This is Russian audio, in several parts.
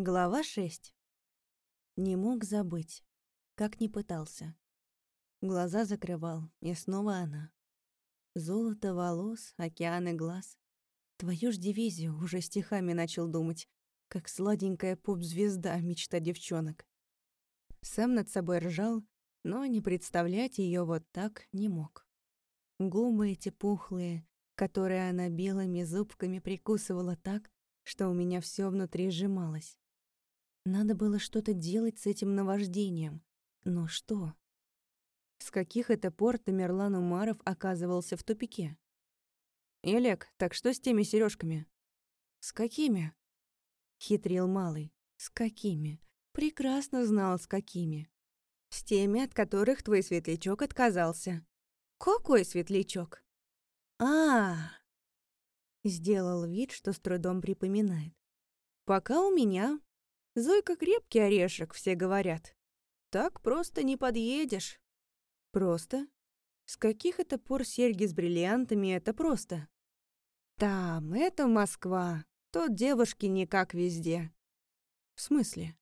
Глава 6. Не мог забыть, как не пытался. Глаза закрывал, и снова она. Золото волос, океаны глаз. Твою ж дивизию уже стихами начал думать, как сладенькая поп-звезда мечта девчонок. Сам над собой ржал, но не представлять ее вот так не мог. Губы эти пухлые, которые она белыми зубками прикусывала так, что у меня все внутри сжималось. Надо было что-то делать с этим наваждением. Но что? С каких это пор Тамерлан Умаров оказывался в тупике? «Элек, так что с теми сережками? «С какими?» Хитрил малый. «С какими?» Прекрасно знал, с какими. «С теми, от которых твой светлячок отказался». «Какой светлячок?» а, -а, -а Сделал вид, что с трудом припоминает. «Пока у меня Зойка крепкий орешек, все говорят. Так просто не подъедешь. Просто? С каких это пор серьги с бриллиантами это просто? Там, это Москва. Тут девушки не как везде. В смысле?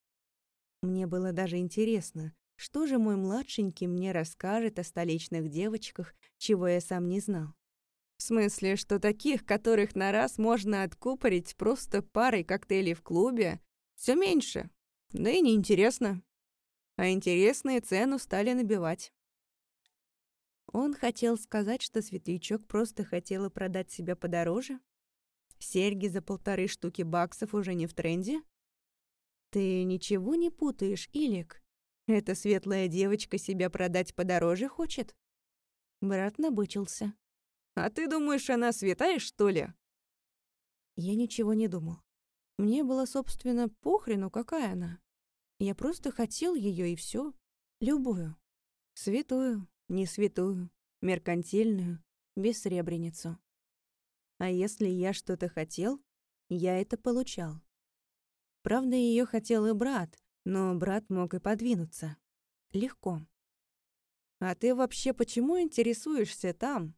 Мне было даже интересно, что же мой младшенький мне расскажет о столичных девочках, чего я сам не знал. В смысле, что таких, которых на раз можно откупорить просто парой коктейлей в клубе, все меньше. Да и неинтересно. А интересные цену стали набивать. Он хотел сказать, что светлячок просто хотела продать себя подороже? Серьги за полторы штуки баксов уже не в тренде? Ты ничего не путаешь, Илик? Эта светлая девочка себя продать подороже хочет? Брат набычился. А ты думаешь, она святая, что ли? Я ничего не думал. Мне было, собственно, похрену, какая она. Я просто хотел ее и все, Любую. Святую, не святую, меркантильную, бессребреницу. А если я что-то хотел, я это получал. Правда, ее хотел и брат, но брат мог и подвинуться. Легко. «А ты вообще почему интересуешься там?»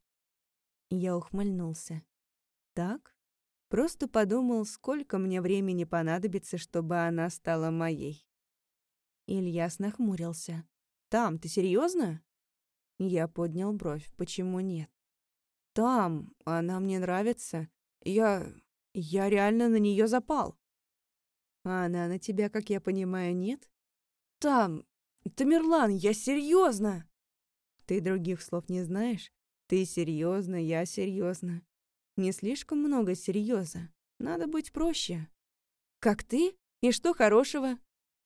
Я ухмыльнулся. «Так? Просто подумал, сколько мне времени понадобится, чтобы она стала моей. Ильяс нахмурился. «Там, ты серьезно? Я поднял бровь. «Почему нет?» «Там, она мне нравится. Я... я реально на нее запал». «А она на тебя, как я понимаю, нет?» «Там... Тамерлан, я серьезно. «Ты других слов не знаешь? Ты серьезно, я серьезно. Не слишком много серьеза. Надо быть проще. Как ты? И что хорошего?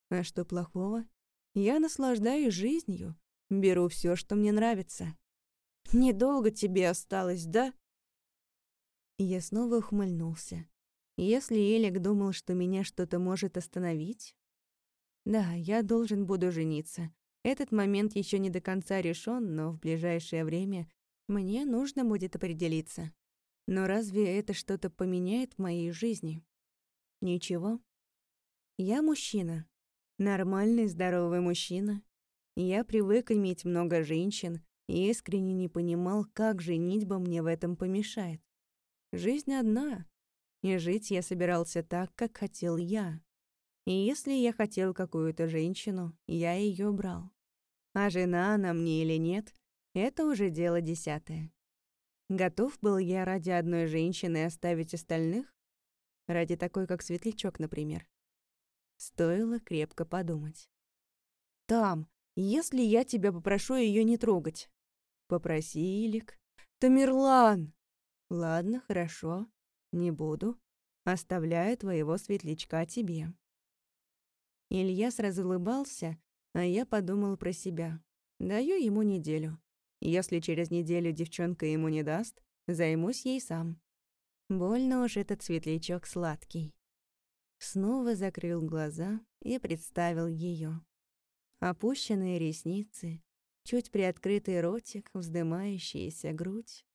А что плохого? Я наслаждаюсь жизнью. Беру все, что мне нравится. Недолго тебе осталось, да? Я снова ухмыльнулся. Если Элик думал, что меня что-то может остановить... Да, я должен буду жениться. Этот момент еще не до конца решен, но в ближайшее время мне нужно будет определиться. Но разве это что-то поменяет в моей жизни? Ничего. Я мужчина. Нормальный, здоровый мужчина. Я привык иметь много женщин и искренне не понимал, как женитьба мне в этом помешает. Жизнь одна, и жить я собирался так, как хотел я. И если я хотел какую-то женщину, я ее брал. А жена она мне или нет, это уже дело десятое. Готов был я ради одной женщины оставить остальных? Ради такой, как Светлячок, например. Стоило крепко подумать. «Там, если я тебя попрошу ее не трогать?» «Попроси, Илик». «Тамерлан!» «Ладно, хорошо, не буду. Оставляю твоего светлячка тебе». Илья сразу улыбался, а я подумал про себя. Даю ему неделю. Если через неделю девчонка ему не даст, займусь ей сам. Больно уж этот светлячок сладкий. Снова закрыл глаза и представил ее. Опущенные ресницы, чуть приоткрытый ротик, вздымающаяся грудь.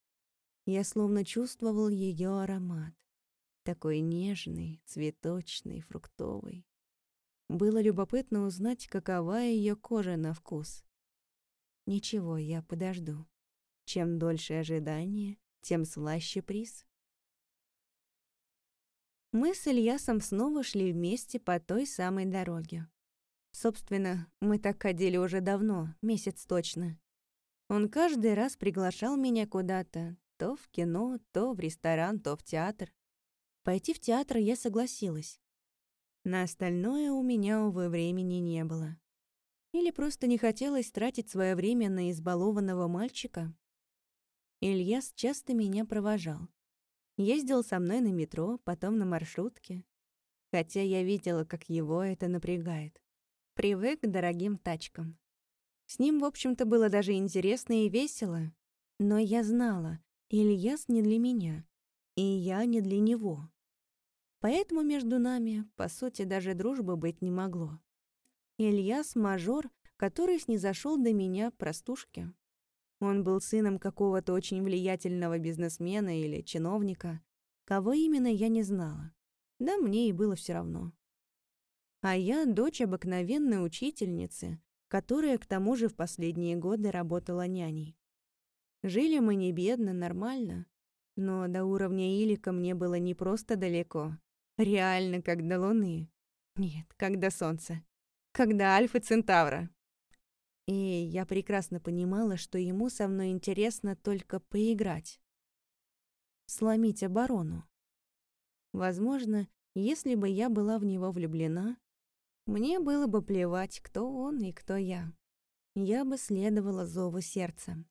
Я словно чувствовал ее аромат. Такой нежный, цветочный, фруктовый. Было любопытно узнать, какова ее кожа на вкус. Ничего, я подожду. Чем дольше ожидание, тем слаще приз. Мы с Ильясом снова шли вместе по той самой дороге. Собственно, мы так ходили уже давно, месяц точно. Он каждый раз приглашал меня куда-то, то в кино, то в ресторан, то в театр. Пойти в театр я согласилась. На остальное у меня, увы, времени не было. Или просто не хотелось тратить свое время на избалованного мальчика. Ильяс часто меня провожал. Ездил со мной на метро, потом на маршрутке. Хотя я видела, как его это напрягает. Привык к дорогим тачкам. С ним, в общем-то, было даже интересно и весело. Но я знала, Ильяс не для меня, и я не для него. Поэтому между нами, по сути, даже дружбы быть не могло. Ильяс — мажор, который снизошел до меня простушки. Он был сыном какого-то очень влиятельного бизнесмена или чиновника. Кого именно, я не знала. Да мне и было все равно. А я дочь обыкновенной учительницы, которая к тому же в последние годы работала няней. Жили мы не бедно, нормально, но до уровня Илика мне было не просто далеко, реально как до Луны. Нет, как до Солнца когда Альфа Центавра. И я прекрасно понимала, что ему со мной интересно только поиграть. Сломить оборону. Возможно, если бы я была в него влюблена, мне было бы плевать, кто он и кто я. Я бы следовала зову сердца.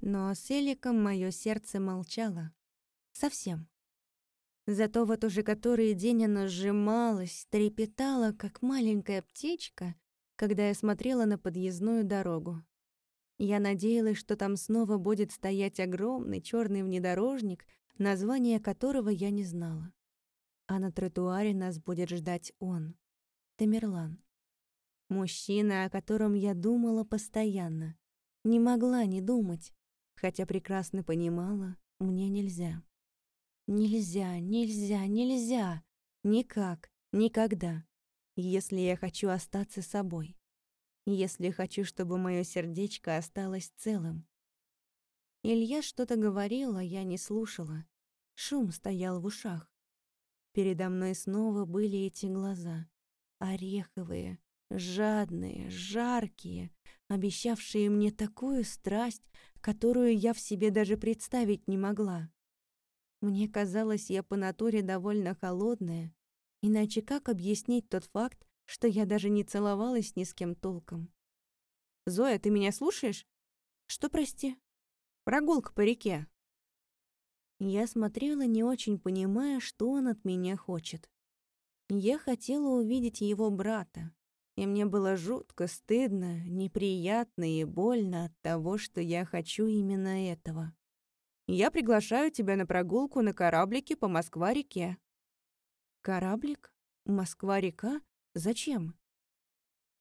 Но с Эликом мое сердце молчало. Совсем. Зато вот уже который день оно сжималось, трепетало, как маленькая птичка, когда я смотрела на подъездную дорогу. Я надеялась, что там снова будет стоять огромный черный внедорожник, название которого я не знала. А на тротуаре нас будет ждать он, Тамерлан. Мужчина, о котором я думала постоянно. Не могла не думать, хотя прекрасно понимала, мне нельзя. Нельзя, нельзя, нельзя. Никак, никогда. Если я хочу остаться собой. Если хочу, чтобы мое сердечко осталось целым. Илья что-то говорил, а я не слушала. Шум стоял в ушах. Передо мной снова были эти глаза. Ореховые, жадные, жаркие, обещавшие мне такую страсть, которую я в себе даже представить не могла. Мне казалось, я по натуре довольно холодная, иначе как объяснить тот факт, что я даже не целовалась ни с кем толком? «Зоя, ты меня слушаешь?» «Что, прости?» «Прогулка по реке». Я смотрела, не очень понимая, что он от меня хочет. Я хотела увидеть его брата, и мне было жутко стыдно, неприятно и больно от того, что я хочу именно этого. Я приглашаю тебя на прогулку на кораблике по Москва-реке». «Кораблик? Москва-река? Зачем?»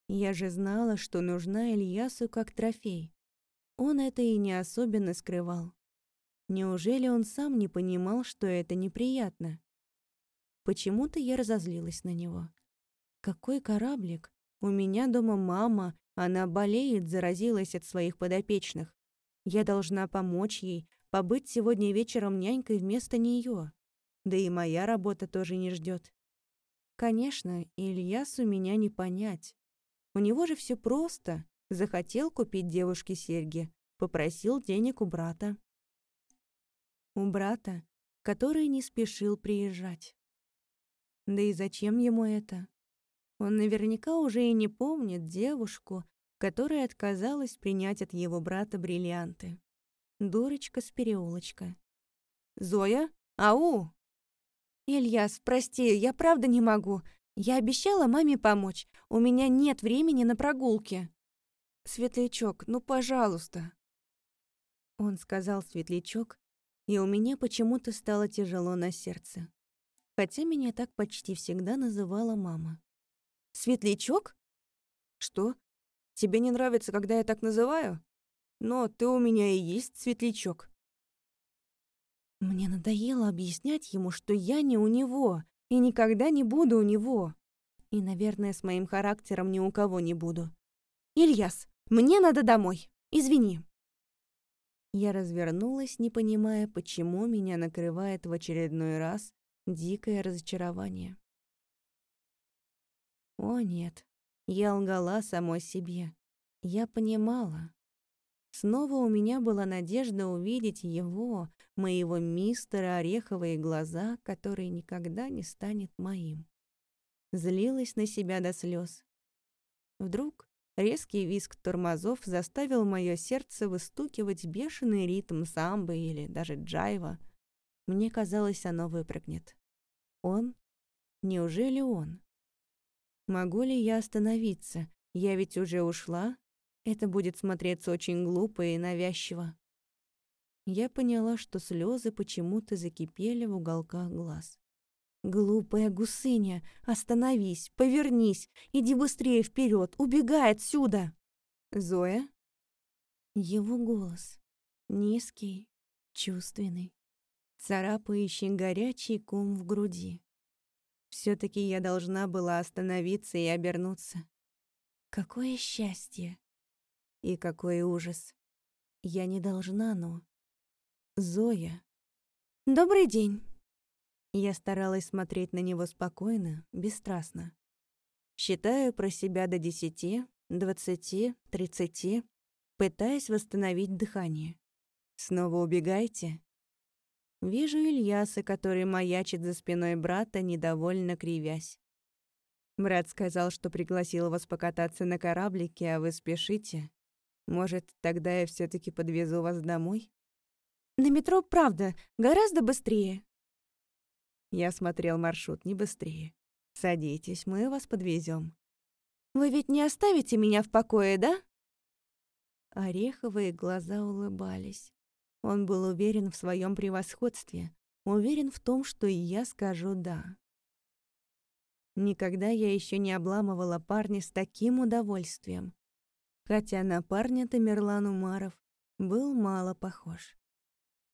Я же знала, что нужна Ильясу как трофей. Он это и не особенно скрывал. Неужели он сам не понимал, что это неприятно? Почему-то я разозлилась на него. Какой кораблик? У меня дома мама, она болеет, заразилась от своих подопечных. Я должна помочь ей, побыть сегодня вечером нянькой вместо нее. Да и моя работа тоже не ждет. Конечно, Ильясу меня не понять. У него же все просто. Захотел купить девушке серьги, попросил денег у брата. У брата, который не спешил приезжать. Да и зачем ему это? Он наверняка уже и не помнит девушку, которая отказалась принять от его брата бриллианты. Дурочка с переулочка. «Зоя? Ау!» «Ильяс, прости, я правда не могу. Я обещала маме помочь. У меня нет времени на прогулки». «Светлячок, ну, пожалуйста». Он сказал «светлячок», и у меня почему-то стало тяжело на сердце. Хотя меня так почти всегда называла мама. «Светлячок? Что? Тебе не нравится, когда я так называю?» Но ты у меня и есть светлячок». Мне надоело объяснять ему, что я не у него и никогда не буду у него. И, наверное, с моим характером ни у кого не буду. «Ильяс, мне надо домой. Извини». Я развернулась, не понимая, почему меня накрывает в очередной раз дикое разочарование. О нет, я лгала самой себе. Я понимала. Снова у меня была надежда увидеть его, моего мистера Ореховые глаза, который никогда не станет моим. Злилась на себя до слез. Вдруг резкий визг тормозов заставил мое сердце выстукивать бешеный ритм самбы или даже джайва. Мне казалось, оно выпрыгнет. Он? Неужели он? Могу ли я остановиться? Я ведь уже ушла. Это будет смотреться очень глупо и навязчиво. Я поняла, что слезы почему-то закипели в уголках глаз. «Глупая гусыня, остановись, повернись, иди быстрее вперед, убегай отсюда!» «Зоя?» Его голос. Низкий, чувственный, царапающий горячий ком в груди все таки я должна была остановиться и обернуться. Какое счастье! И какой ужас! Я не должна, но... Зоя. «Добрый день!» Я старалась смотреть на него спокойно, бесстрастно. Считаю про себя до десяти, двадцати, тридцати, пытаясь восстановить дыхание. Снова убегайте? Вижу Ильяса, который маячит за спиной брата, недовольно кривясь. Брат сказал, что пригласил вас покататься на кораблике, а вы спешите. Может, тогда я все таки подвезу вас домой? На метро, правда, гораздо быстрее. Я смотрел маршрут не быстрее. Садитесь, мы вас подвезем. Вы ведь не оставите меня в покое, да? Ореховые глаза улыбались. Он был уверен в своем превосходстве, уверен в том, что и я скажу «да». Никогда я еще не обламывала парня с таким удовольствием. Хотя на парня Тамерлан Умаров был мало похож.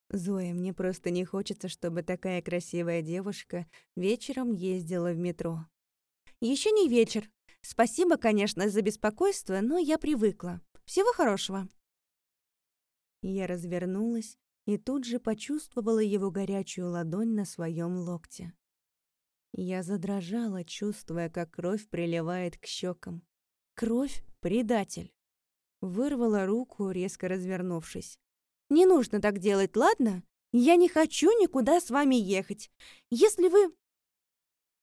Зоя, мне просто не хочется, чтобы такая красивая девушка вечером ездила в метро. Еще не вечер. Спасибо, конечно, за беспокойство, но я привыкла. Всего хорошего. Я развернулась и тут же почувствовала его горячую ладонь на своем локте. Я задрожала, чувствуя, как кровь приливает к щекам. Кровь — предатель. Вырвала руку, резко развернувшись. «Не нужно так делать, ладно? Я не хочу никуда с вами ехать. Если вы...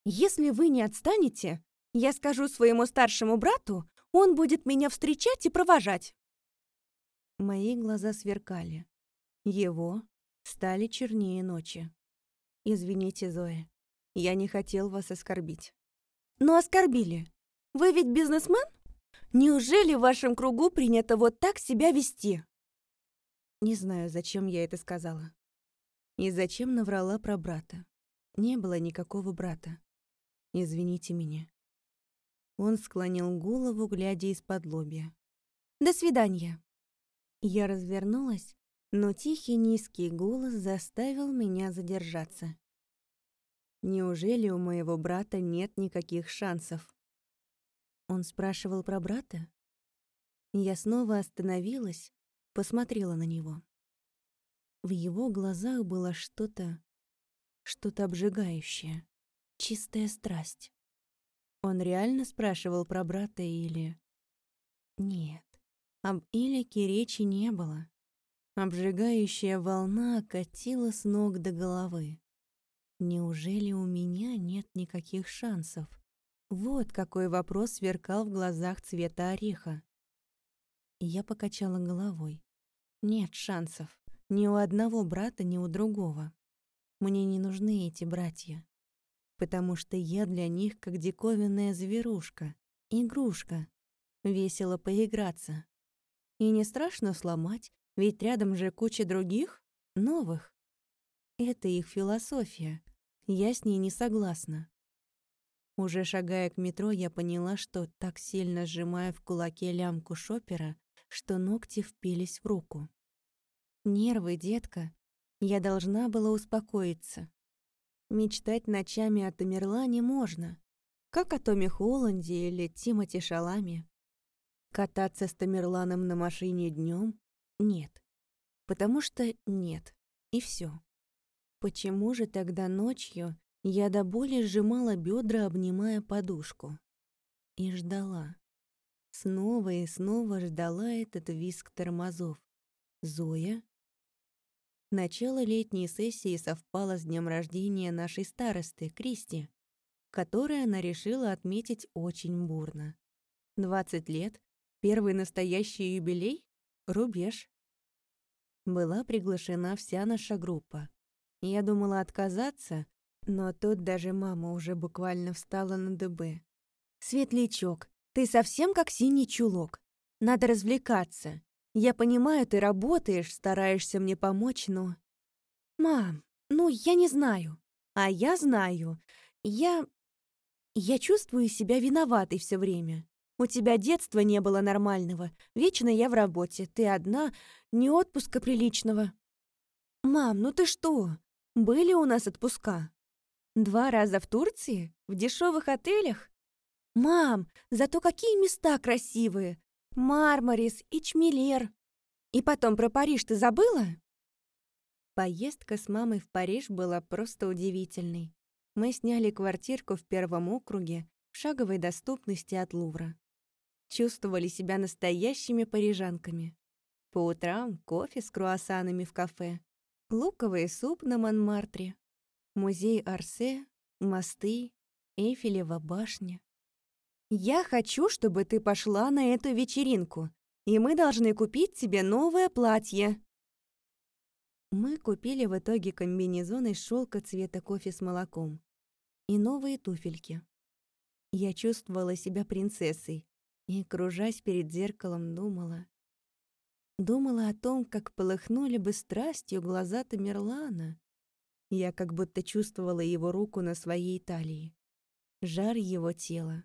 Если вы не отстанете, я скажу своему старшему брату, он будет меня встречать и провожать. Мои глаза сверкали. Его стали чернее ночи. «Извините, Зоя, я не хотел вас оскорбить». «Но оскорбили. Вы ведь бизнесмен? Неужели в вашем кругу принято вот так себя вести?» Не знаю, зачем я это сказала. И зачем наврала про брата. Не было никакого брата. Извините меня. Он склонил голову, глядя из-под лобья. «До свидания». Я развернулась, но тихий низкий голос заставил меня задержаться. Неужели у моего брата нет никаких шансов? Он спрашивал про брата? Я снова остановилась, посмотрела на него. В его глазах было что-то, что-то обжигающее, чистая страсть. Он реально спрашивал про брата или... Нет. Об Илике речи не было. Обжигающая волна окатила с ног до головы. Неужели у меня нет никаких шансов? Вот какой вопрос сверкал в глазах цвета ореха. Я покачала головой. Нет шансов. Ни у одного брата, ни у другого. Мне не нужны эти братья. Потому что я для них как диковинная зверушка, игрушка. Весело поиграться. И не страшно сломать, ведь рядом же куча других, новых. Это их философия. Я с ней не согласна. Уже шагая к метро, я поняла, что так сильно сжимаю в кулаке лямку шопера, что ногти впились в руку. Нервы, детка. Я должна была успокоиться. Мечтать ночами о Тамерлане можно, как о Томе Холланде или Тимоти Шаламе. Кататься с Тамерланом на машине днем? Нет. Потому что нет. И все. Почему же тогда ночью Я до боли сжимала бедра, обнимая подушку. И ждала. Снова и снова ждала этот виск тормозов. Зоя? Начало летней сессии совпало с днем рождения нашей старосты, Кристи, которое она решила отметить очень бурно. 20 лет, первый настоящий юбилей, рубеж. Была приглашена вся наша группа. Я думала отказаться, но тут даже мама уже буквально встала на дыбы. «Светлячок, ты совсем как синий чулок. Надо развлекаться. Я понимаю, ты работаешь, стараешься мне помочь, но...» «Мам, ну, я не знаю. А я знаю. Я... Я чувствую себя виноватой все время. У тебя детства не было нормального. Вечно я в работе. Ты одна, ни отпуска приличного. Мам, ну ты что? Были у нас отпуска. Два раза в Турции? В дешевых отелях? Мам, зато какие места красивые! Мармарис и Чмелер. И потом про Париж ты забыла? Поездка с мамой в Париж была просто удивительной. Мы сняли квартирку в первом округе в шаговой доступности от Лувра. Чувствовали себя настоящими парижанками. По утрам кофе с круассанами в кафе, луковый суп на Монмартре, музей Арсе, мосты, Эйфелева башня. «Я хочу, чтобы ты пошла на эту вечеринку, и мы должны купить тебе новое платье». Мы купили в итоге комбинезон из шелка цвета кофе с молоком и новые туфельки. Я чувствовала себя принцессой и, кружась перед зеркалом, думала, Думала о том, как полыхнули бы страстью глаза Тамерлана. Я как будто чувствовала его руку на своей талии. Жар его тела.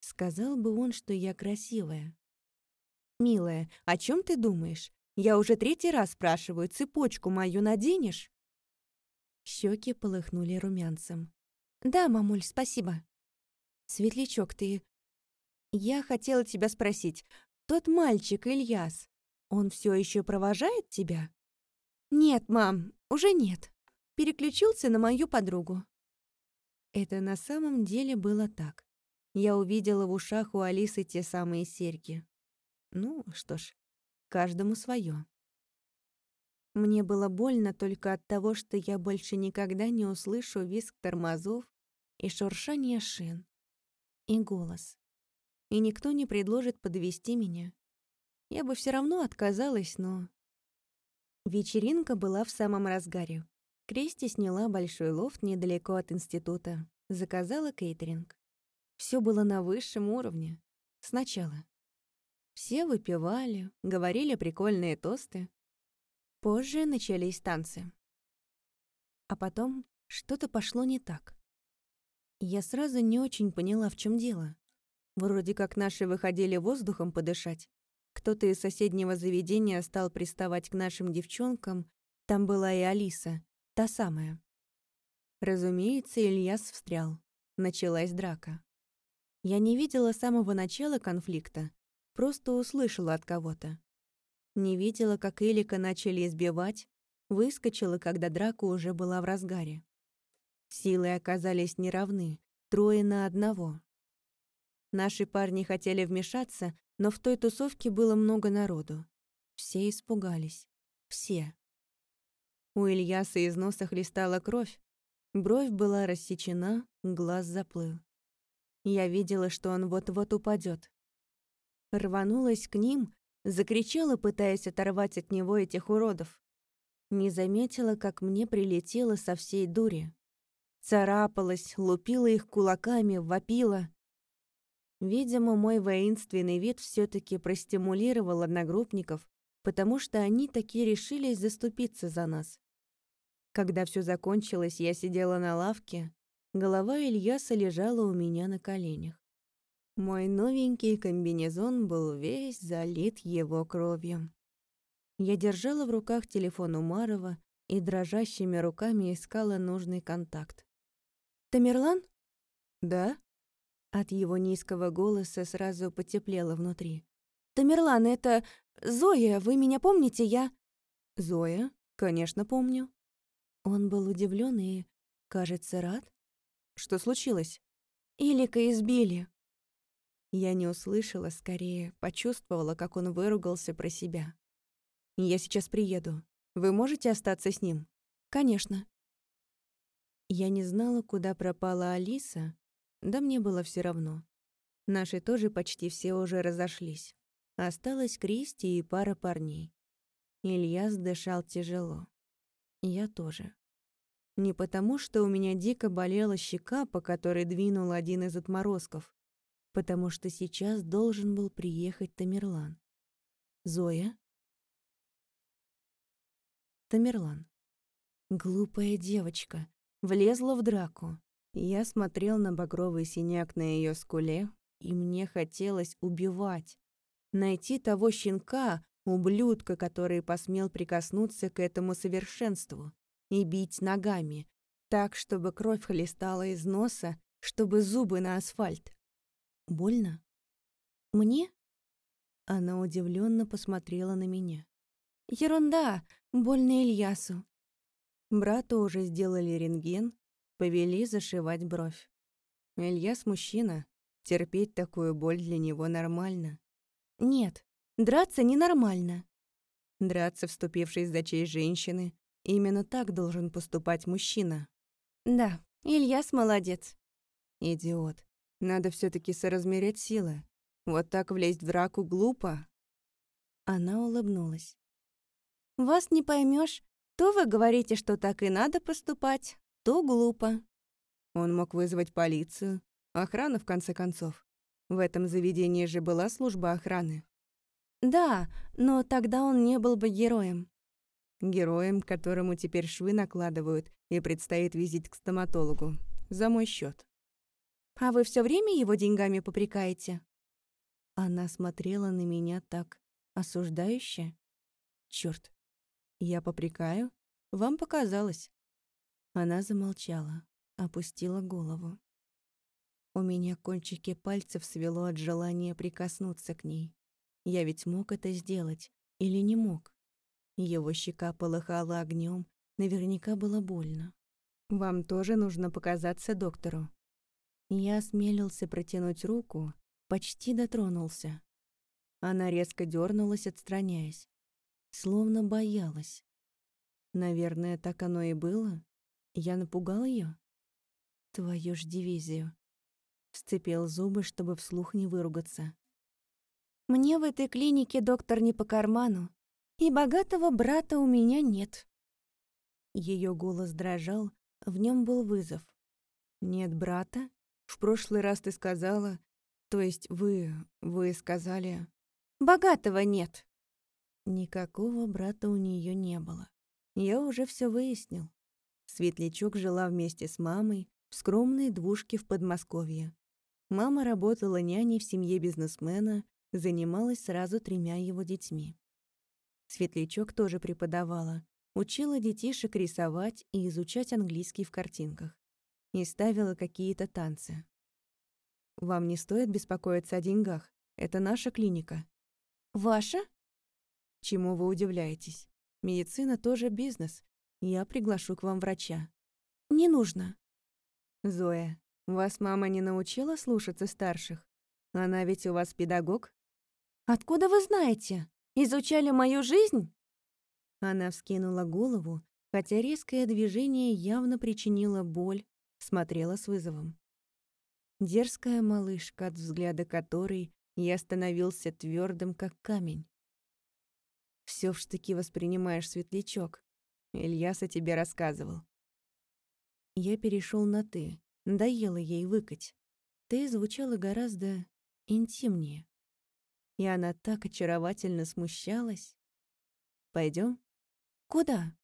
Сказал бы он, что я красивая. «Милая, о чем ты думаешь? Я уже третий раз спрашиваю, цепочку мою наденешь?» Щеки полыхнули румянцем. «Да, мамуль, спасибо». «Светлячок, ты...» «Я хотела тебя спросить. Тот мальчик, Ильяс, он все еще провожает тебя? Нет, мам, уже нет. Переключился на мою подругу. Это на самом деле было так. Я увидела в ушах у Алисы те самые серьги. Ну, что ж, каждому свое. Мне было больно только от того, что я больше никогда не услышу визг тормозов и шуршание шин, и голос. И никто не предложит подвести меня. Я бы все равно отказалась, но... Вечеринка была в самом разгаре. Кристи сняла большой лофт недалеко от института. Заказала кейтеринг. Все было на высшем уровне. Сначала. Все выпивали, говорили прикольные тосты. Позже начались танцы. А потом что-то пошло не так. Я сразу не очень поняла, в чем дело. Вроде как наши выходили воздухом подышать, кто-то из соседнего заведения стал приставать к нашим девчонкам. Там была и Алиса, та самая. Разумеется, Ильяс встрял. Началась драка. Я не видела самого начала конфликта, просто услышала от кого-то. Не видела, как Элика начали избивать, выскочила, когда драка уже была в разгаре. Силы оказались неравны, трое на одного. Наши парни хотели вмешаться, но в той тусовке было много народу. Все испугались. Все. У Ильяса из носа хлестала кровь. Бровь была рассечена, глаз заплыл. Я видела, что он вот-вот упадет. Рванулась к ним, закричала, пытаясь оторвать от него этих уродов. Не заметила, как мне прилетело со всей дури. Царапалась, лупила их кулаками, вопила. Видимо, мой воинственный вид все таки простимулировал одногруппников, потому что они таки решились заступиться за нас. Когда все закончилось, я сидела на лавке, голова Ильяса лежала у меня на коленях. Мой новенький комбинезон был весь залит его кровью. Я держала в руках телефон Умарова и дрожащими руками искала нужный контакт. «Тамерлан?» «Да?» От его низкого голоса сразу потеплело внутри. «Тамерлан, это... Зоя, вы меня помните? Я...» «Зоя? Конечно, помню». Он был удивлен и Кажется, рад? Что случилось? Илика избили. Я не услышала, скорее почувствовала, как он выругался про себя. «Я сейчас приеду. Вы можете остаться с ним?» «Конечно». Я не знала, куда пропала Алиса, да мне было все равно. Наши тоже почти все уже разошлись. Осталась Кристи и пара парней. Ильяс дышал тяжело. Я тоже. Не потому, что у меня дико болела щека, по которой двинул один из отморозков, потому что сейчас должен был приехать Тамерлан. Зоя? Тамерлан. Глупая девочка. Влезла в драку. Я смотрел на багровый синяк на ее скуле, и мне хотелось убивать. Найти того щенка, ублюдка, который посмел прикоснуться к этому совершенству, и бить ногами, так, чтобы кровь хлестала из носа, чтобы зубы на асфальт. Больно? Мне? Она удивленно посмотрела на меня. Ерунда, больно Ильясу. Брату уже сделали рентген, повели зашивать бровь. Ильяс мужчина, терпеть такую боль для него нормально. Нет, драться ненормально. Драться, вступившись за честь женщины, именно так должен поступать мужчина. Да, Ильяс молодец. Идиот. Надо все таки соразмерять силы. Вот так влезть в драку глупо. Она улыбнулась. Вас не поймешь, то вы говорите, что так и надо поступать, то глупо. Он мог вызвать полицию, охрану в конце концов. В этом заведении же была служба охраны. Да, но тогда он не был бы героем. Героем, которому теперь швы накладывают и предстоит визить к стоматологу. За мой счет. А вы все время его деньгами попрекаете? Она смотрела на меня так осуждающе. Черт, я попрекаю? Вам показалось. Она замолчала, опустила голову. У меня кончики пальцев свело от желания прикоснуться к ней. Я ведь мог это сделать или не мог? Его щека полыхала огнем, наверняка было больно. «Вам тоже нужно показаться доктору». Я осмелился протянуть руку, почти дотронулся. Она резко дернулась, отстраняясь словно боялась. Наверное, так оно и было. Я напугал ее. Твою ж дивизию. Сцепил зубы, чтобы вслух не выругаться. Мне в этой клинике доктор не по карману, и богатого брата у меня нет. Ее голос дрожал, в нем был вызов. Нет брата? В прошлый раз ты сказала, то есть вы, вы сказали... Богатого нет. Никакого брата у нее не было. Я уже все выяснил. Светлячок жила вместе с мамой в скромной двушке в Подмосковье. Мама работала няней в семье бизнесмена, занималась сразу тремя его детьми. Светлячок тоже преподавала, учила детишек рисовать и изучать английский в картинках. И ставила какие-то танцы. «Вам не стоит беспокоиться о деньгах. Это наша клиника». «Ваша?» Чему вы удивляетесь? Медицина тоже бизнес. Я приглашу к вам врача. Не нужно. Зоя, вас мама не научила слушаться старших? Она ведь у вас педагог? Откуда вы знаете? Изучали мою жизнь? Она вскинула голову, хотя резкое движение явно причинило боль, смотрела с вызовом. Дерзкая малышка, от взгляда которой я становился твердым, как камень. Все в штыки воспринимаешь, светлячок. Ильяса тебе рассказывал. Я перешел на «ты». Надоело ей выкать. «Ты» звучало гораздо интимнее. И она так очаровательно смущалась. Пойдем? Куда?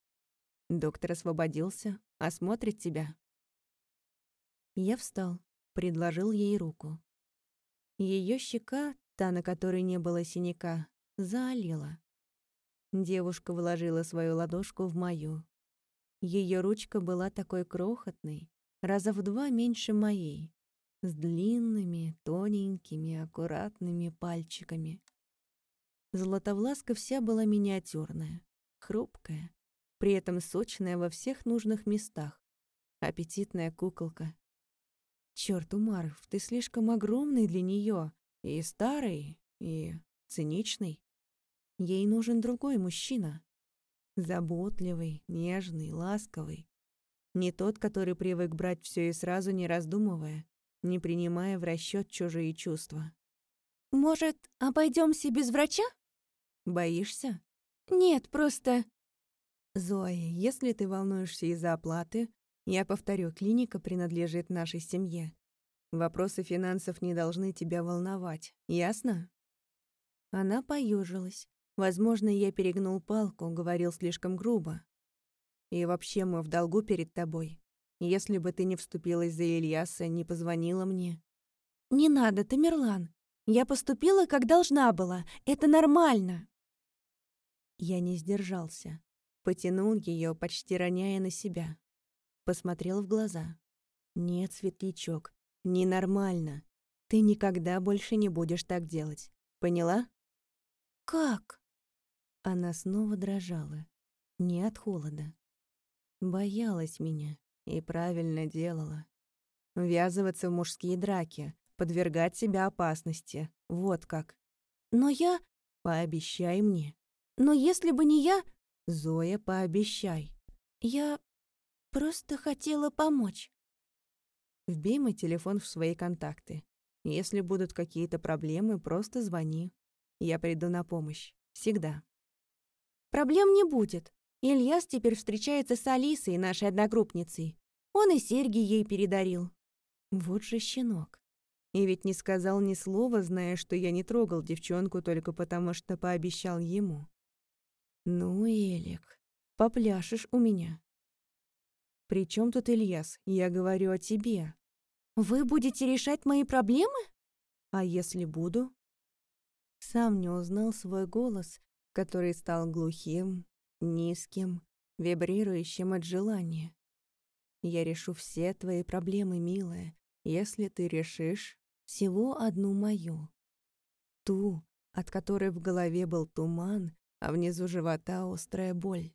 Доктор освободился, осмотрит тебя. Я встал, предложил ей руку. Ее щека, та, на которой не было синяка, заолела. Девушка вложила свою ладошку в мою. Ее ручка была такой крохотной, раза в два меньше моей, с длинными, тоненькими, аккуратными пальчиками. Златовласка вся была миниатюрная, хрупкая, при этом сочная во всех нужных местах. аппетитная куколка. Чёрт, Умаров, ты слишком огромный для неё, и старый, и циничный. Ей нужен другой мужчина. Заботливый, нежный, ласковый. Не тот, который привык брать все и сразу, не раздумывая, не принимая в расчет чужие чувства. «Может, обойдемся без врача?» «Боишься?» «Нет, просто...» «Зоя, если ты волнуешься из-за оплаты, я повторю, клиника принадлежит нашей семье. Вопросы финансов не должны тебя волновать, ясно?» Она поежилась. Возможно, я перегнул палку, говорил слишком грубо. И вообще мы в долгу перед тобой. Если бы ты не вступилась за Ильяса, не позвонила мне. «Не надо, Тамерлан. Я поступила, как должна была. Это нормально». Я не сдержался. Потянул ее, почти роняя на себя. Посмотрел в глаза. «Нет, Светлячок, ненормально. Ты никогда больше не будешь так делать. Поняла?» «Как?» Она снова дрожала. Не от холода. Боялась меня и правильно делала. Ввязываться в мужские драки, подвергать себя опасности. Вот как. Но я... Пообещай мне. Но если бы не я... Зоя, пообещай. Я просто хотела помочь. Вбей мой телефон в свои контакты. Если будут какие-то проблемы, просто звони. Я приду на помощь. Всегда. Проблем не будет. Ильяс теперь встречается с Алисой, нашей одногруппницей. Он и серьги ей передарил. Вот же щенок. И ведь не сказал ни слова, зная, что я не трогал девчонку только потому, что пообещал ему. Ну, Элик, попляшешь у меня. При чем тут Ильяс? Я говорю о тебе. Вы будете решать мои проблемы? А если буду? Сам не узнал свой голос, который стал глухим, низким, вибрирующим от желания. Я решу все твои проблемы, милая, если ты решишь всего одну мою. Ту, от которой в голове был туман, а внизу живота острая боль.